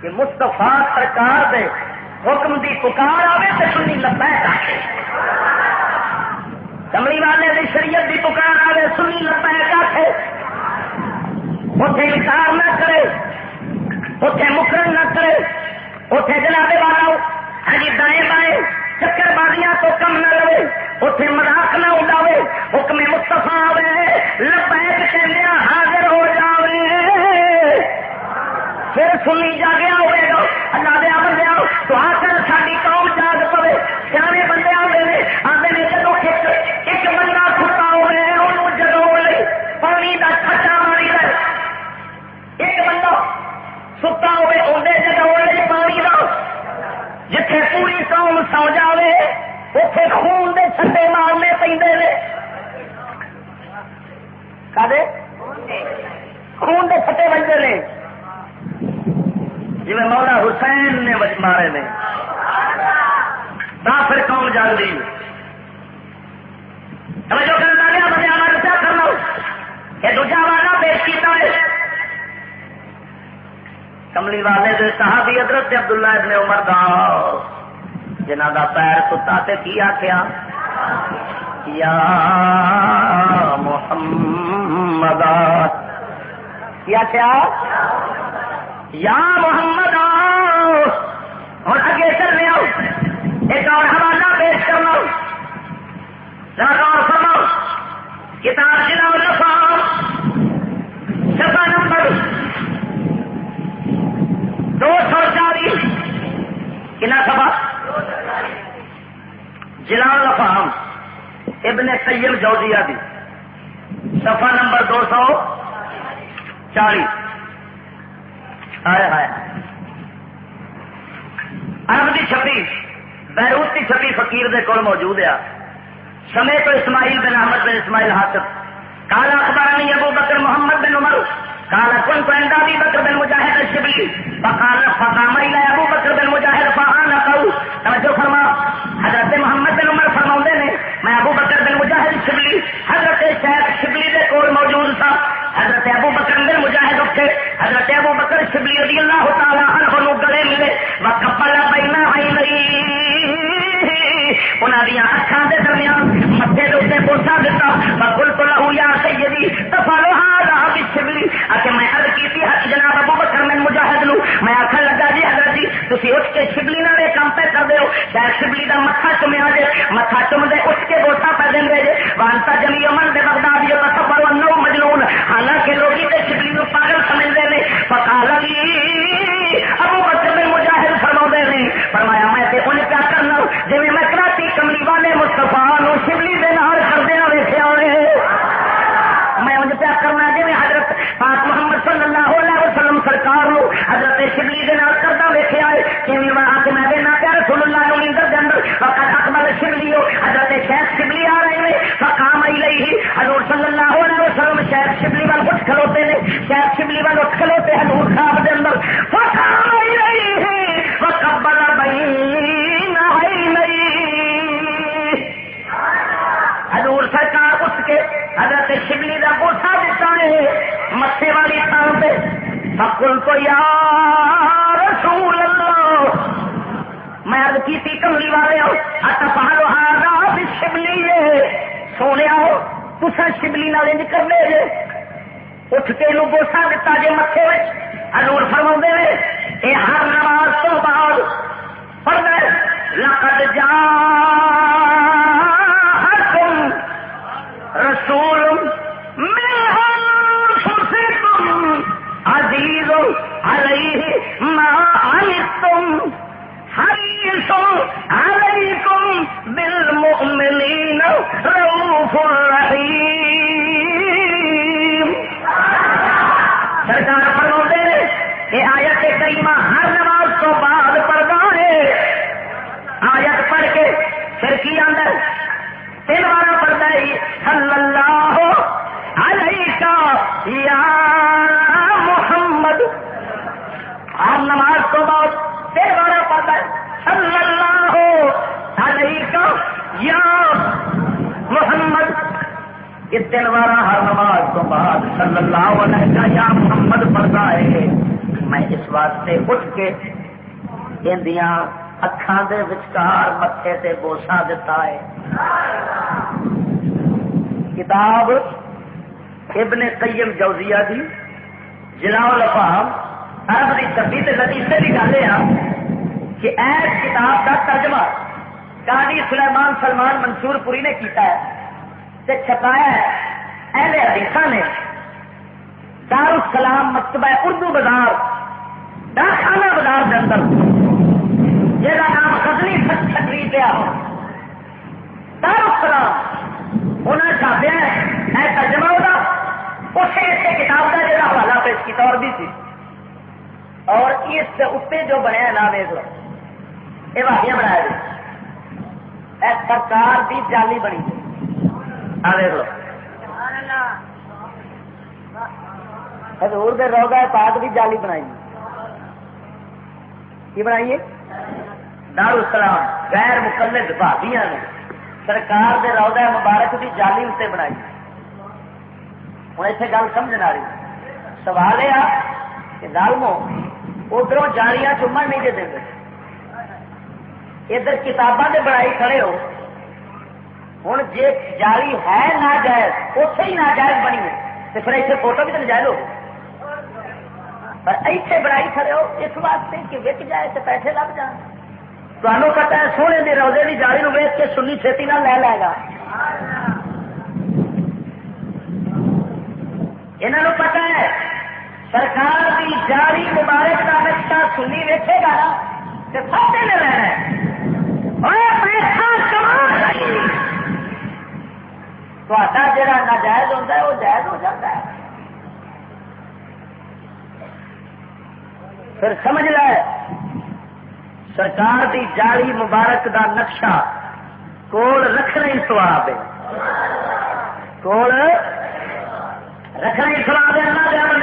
کہ مستفا سرکار دے حکم دی پکار آئے تو سنی لبیک آئے کملی والے دی شریعت دی پکار آئے سنی لبیک آئے اتے انکار نہ کرے اتے مکرن نہ کرے اتے جناب والا ہاں جی دائیں بائیں، چکر بازیاں تو کم نہ لے اتے مذاق نہ اڈاوے سنی جاگیا ہوئے گا اللہ دیا بندے تو آ کر ساری قوم جاگ پوے۔ سیانے بندے آتے ہیں آتے ہیں جدو ایک بندہ کتا ہوئے انہوں جگہ پانی کا چھٹا ماری دے ایک بندہ ستا ہوئے اندر جگہ پانی کا جتھے پوری قوم سو جائے اتے خون دے چھٹے مارنے پہ خون دے چھٹے بجتے ہیں جی مولا حسین نے وچ مارے نے پھر قوم جان دی۔ جو کرنا گیا بندے ہمارا کیا کرنا۔ یہ دوجا والا پیش کیتا ہے۔ کملی والے دے صحابی حضرت عبداللہ ابن عمر دا جنہ دا پیر کتا تے کی آخیا یا محمد۔ کیا کیا یا محمد اور اگے چل رہے ہو۔ ایک اور حوالہ پیش کرنا۔ اور فرماؤ۔ کتاب جنا لفا سفا نمبر دو سو چالیس۔ کنا سفا جلال لفام ابن سیم جوزیا دی۔ سفا نمبر دو سو چالیس۔ ارب کی چھپی بیروت کی چھپی فقیر دے کول موجود ہے۔ سمے تو اسماعیل بن احمد بن اسماعیل حاصل کالا اخبار ابو بکر محمد بن عمر۔ کالا کن کو بھی بکر بن مجاہد شبلی فقال فقام الى مجاہد حضرت ابو بکر شبلی رضی اللہ تعالی عنہ نو گلے ملے۔ وکفل بینا آئی نہیں انہوں دیا اکھان کے درمیان متے کے اتنے بوسا دتا۔ بکل تو لہو یا سیدی دفالو ہاں شبلی آ میں ارد کی حق جناب ابو بکر، میں مجاہد لوں میں آخر لگا جی حضرت جی تھی اٹھ کے شبلی نہ کام پہ کر دو شاید شبلی کا متھا چومیا جے، متھا چوم دے اٹھ کے بوسا پہ دیں گے وانتا جمی امن دے شبلی ہو حضرت شیخ شبلی آ رہے ہیں۔ فقام آئی رہی ہی حضور صلی اللہ علیہ وسلم شیخ شبلی وال اٹھ کھلوتے نے شیخ شبلی وال اٹھ کھلوتے حضور خواب دے اندر۔ فقام آئی رہی ہے وقبل بین آئی حضور سرکار اٹھ کے حضرت شبلی کا بوسا دیتا ہے۔ متے والی تھان پہ۔ بکل کو یا رسول اللہ میں کی تھی کملی والے ہو اتا پہلو شبلی سونے ہو تسا شبلی نال انج کر لے جے۔ اٹھ کے نو بوسا دتا جے متے حضور فرما نے یہ ہر نماز تو بعد کریمہ ہر نماز تو بعد پڑھتا ہے۔ آیت پڑھ کے پھر کی اندر تین بار پڑھتا ہے، صلی اللہ علیہ یا محمد۔ ہر نماز تو بعد تین بار پڑھتا ہے، صلی اللہ علیہ یا محمد۔ یہ تین بار ہر نماز تو بعد، صلی اللہ علیہ یا محمد پڑھتا ہے میں اس واسطے اٹھ کے اندیاں اکھان دے وچکار متے تے بوسا دتا ہے۔ کتاب ابن قیم جوزیہ دی جلاؤ لفام عرب کی چھپی تے لطیفے کی گل یہ کہ ایس کتاب کا ترجمہ قاضی سلیمان سلمان منصور پوری نے کیتا ہے تے چھپایا ہے۔ اہل حدیث نے دار السلام مکتبہ اردو بازار داخانہ بازار کے اندر۔ جہاں نام قدلی چھٹری پیا دار انہیں چھاپیا ہے ترجمہ ہوگا اسے اسے کتاب کا جگہ حوالہ پیش کیا اور بھی سی اور اس اتنے جو بنیا نام یہ واقعہ بنایا جی سرکار کی جالی بنی۔ آ دیکھ لو۔ حضور دے روگا پاک بھی جالی بنائی۔ کی بنائیے؟ دار السلام غیر مقلد بھابیاں نے سرکار دے روگا مبارک کی جالی اتنے بنائی۔ ہوں اتنے گل سمجھ آ رہی سوال یہ کہ ادھر جالیاں چومن نہیں دے دیں ادھر کتاباں کے بڑائی کھڑے ہو۔ ہوں جی جاری ہے ناجائز اتے ہی ناجائز بنی ہے۔ تو پھر اتنے فوٹو بھی تو نجائز ہو۔ پر ایتھے بڑائی کھڑے ہو، اس واسطے کہ وک جائے تو پیسے لگ جان۔ تمہیں پتا ہے سونے دے روزے کی جالی نو ویچ کے سنی چھتی نہ لے لے گا۔ انہوں پتا ہے، سرکار کی جاری مبارک کا نقشہ سنی ویچے گا تو فائدے نے لینا ہے۔ جا ناجائز ہوتا ہے، وہ جائز ہو جاتا ہے۔ پھر سمجھ لے۔ سرکار دی جالی مبارک دا نقشہ کول رکھنا ہی سواب ہے۔ کول رکھنا ہی سواب ہے اللہ